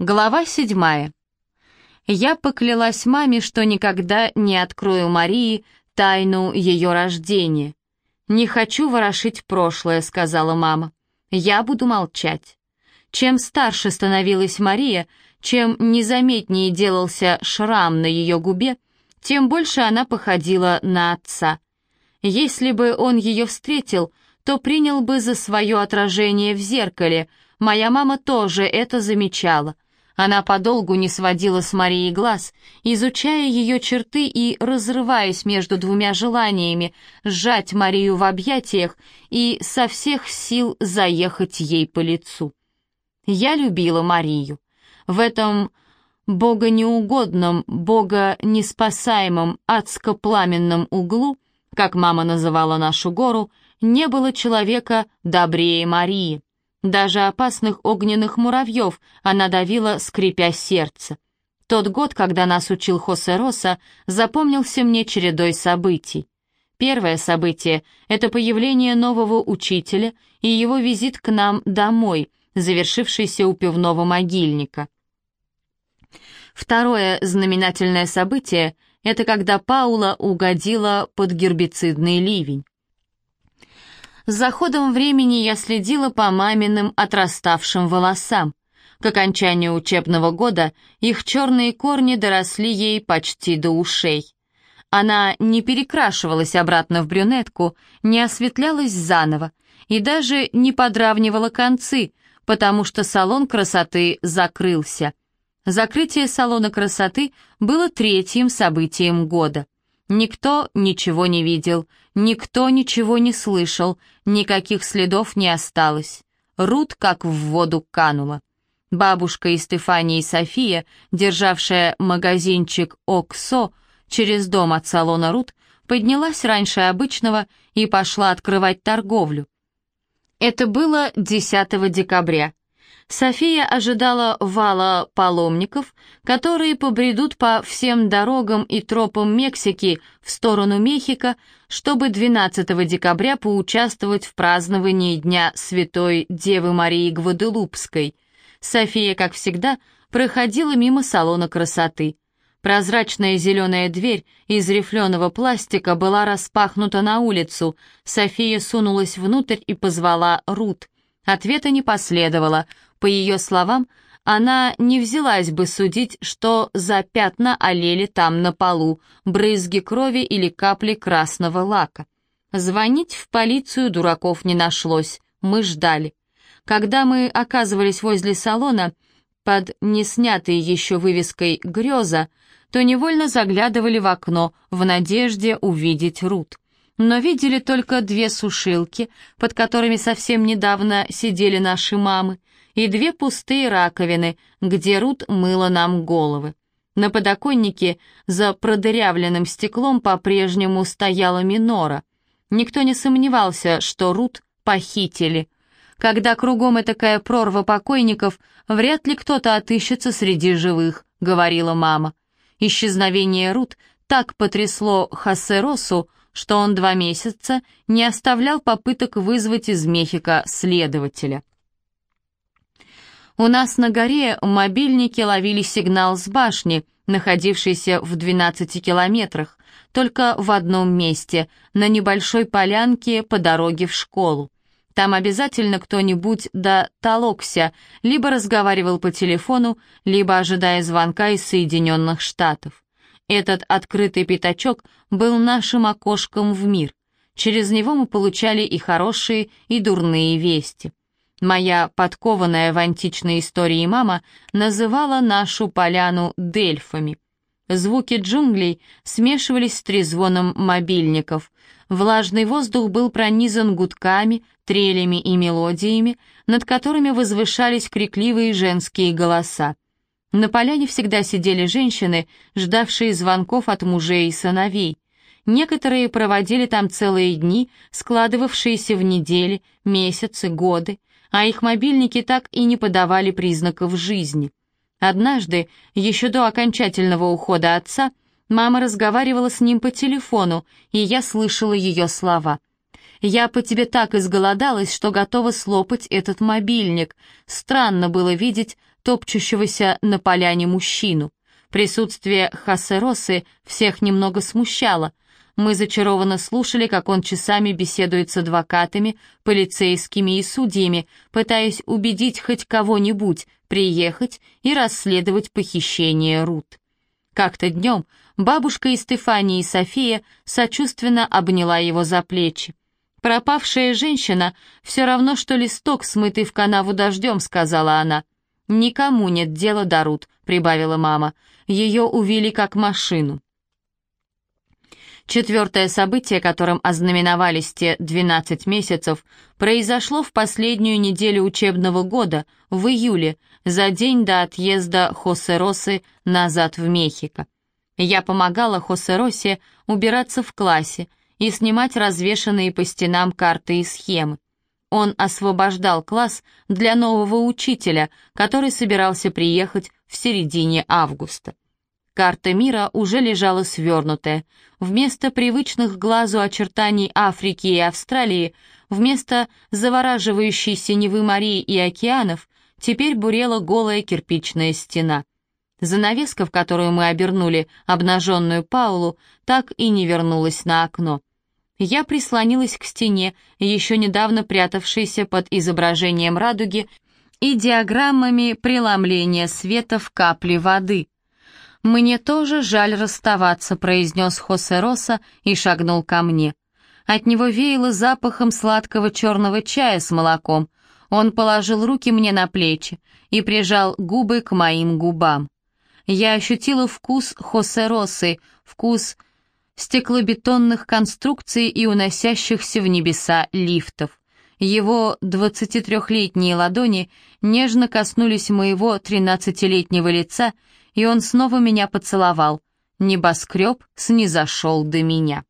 Глава седьмая. Я поклялась маме, что никогда не открою Марии тайну ее рождения. «Не хочу ворошить прошлое», — сказала мама. «Я буду молчать». Чем старше становилась Мария, чем незаметнее делался шрам на ее губе, тем больше она походила на отца. Если бы он ее встретил, то принял бы за свое отражение в зеркале. Моя мама тоже это замечала — она подолгу не сводила с Марии глаз, изучая ее черты и разрываясь между двумя желаниями сжать Марию в объятиях и со всех сил заехать ей по лицу. Я любила Марию. В этом богонеугодном, богонеспасаемом, адско-пламенном углу, как мама называла нашу гору, не было человека добрее Марии. Даже опасных огненных муравьев она давила, скрипя сердце. Тот год, когда нас учил Хосе Роса, запомнился мне чередой событий. Первое событие — это появление нового учителя и его визит к нам домой, завершившийся у пивного могильника. Второе знаменательное событие — это когда Паула угодила под гербицидный ливень. С заходом времени я следила по маминым отраставшим волосам. К окончанию учебного года их черные корни доросли ей почти до ушей. Она не перекрашивалась обратно в брюнетку, не осветлялась заново и даже не подравнивала концы, потому что салон красоты закрылся. Закрытие салона красоты было третьим событием года. Никто ничего не видел, никто ничего не слышал, никаких следов не осталось. Рут как в воду канула. Бабушка и Стефания и София, державшая магазинчик «Оксо» через дом от салона Рут, поднялась раньше обычного и пошла открывать торговлю. Это было 10 декабря. София ожидала вала паломников, которые побредут по всем дорогам и тропам Мексики в сторону Мехико, чтобы 12 декабря поучаствовать в праздновании Дня Святой Девы Марии Гваделупской. София, как всегда, проходила мимо салона красоты. Прозрачная зеленая дверь из рифленого пластика была распахнута на улицу. София сунулась внутрь и позвала Рут. Ответа не последовало. По ее словам, она не взялась бы судить, что за пятна олели там на полу, брызги крови или капли красного лака. Звонить в полицию дураков не нашлось, мы ждали. Когда мы оказывались возле салона, под неснятой еще вывеской «Греза», то невольно заглядывали в окно в надежде увидеть Рут но видели только две сушилки, под которыми совсем недавно сидели наши мамы, и две пустые раковины, где Рут мыла нам головы. На подоконнике за продырявленным стеклом по-прежнему стояла минора. Никто не сомневался, что Рут похитили. Когда кругом и такая прорва покойников, вряд ли кто-то отыщется среди живых, говорила мама. Исчезновение Рут так потрясло Хассеросу, что он два месяца не оставлял попыток вызвать из Мехико следователя. У нас на горе мобильники ловили сигнал с башни, находившейся в 12 километрах, только в одном месте, на небольшой полянке по дороге в школу. Там обязательно кто-нибудь да толокся, либо разговаривал по телефону, либо ожидая звонка из Соединенных Штатов. Этот открытый пятачок был нашим окошком в мир. Через него мы получали и хорошие, и дурные вести. Моя подкованная в античной истории мама называла нашу поляну дельфами. Звуки джунглей смешивались с трезвоном мобильников. Влажный воздух был пронизан гудками, трелями и мелодиями, над которыми возвышались крикливые женские голоса. На поляне всегда сидели женщины, ждавшие звонков от мужей и сыновей. Некоторые проводили там целые дни, складывавшиеся в недели, месяцы, годы, а их мобильники так и не подавали признаков жизни. Однажды, еще до окончательного ухода отца, мама разговаривала с ним по телефону, и я слышала ее слова. «Я по тебе так изголодалась, что готова слопать этот мобильник. Странно было видеть топчущегося на поляне мужчину. Присутствие Хасеросы всех немного смущало. Мы зачарованно слушали, как он часами беседует с адвокатами, полицейскими и судьями, пытаясь убедить хоть кого-нибудь приехать и расследовать похищение Рут. Как-то днем бабушка и Стефания и София сочувственно обняла его за плечи. «Пропавшая женщина все равно, что листок, смытый в канаву дождем», — сказала она. «Никому нет дела до Рут», — прибавила мама. «Ее увели как машину». Четвертое событие, которым ознаменовались те 12 месяцев, произошло в последнюю неделю учебного года, в июле, за день до отъезда Хосе Росы назад в Мехико. Я помогала Хосе Росе убираться в классе и снимать развешанные по стенам карты и схемы. Он освобождал класс для нового учителя, который собирался приехать в середине августа. Карта мира уже лежала свернутая. Вместо привычных глазу очертаний Африки и Австралии, вместо завораживающей синевы морей и океанов, теперь бурела голая кирпичная стена. Занавеска, в которую мы обернули обнаженную Паулу, так и не вернулась на окно. Я прислонилась к стене, еще недавно прятавшейся под изображением радуги и диаграммами преломления света в капле воды — «Мне тоже жаль расставаться», — произнес Хосе Роса и шагнул ко мне. От него веяло запахом сладкого черного чая с молоком. Он положил руки мне на плечи и прижал губы к моим губам. Я ощутила вкус Хосе Росы, вкус стеклобетонных конструкций и уносящихся в небеса лифтов. Его 23-летние ладони нежно коснулись моего 13-летнего лица, и он снова меня поцеловал. Небоскреб снизошел до меня.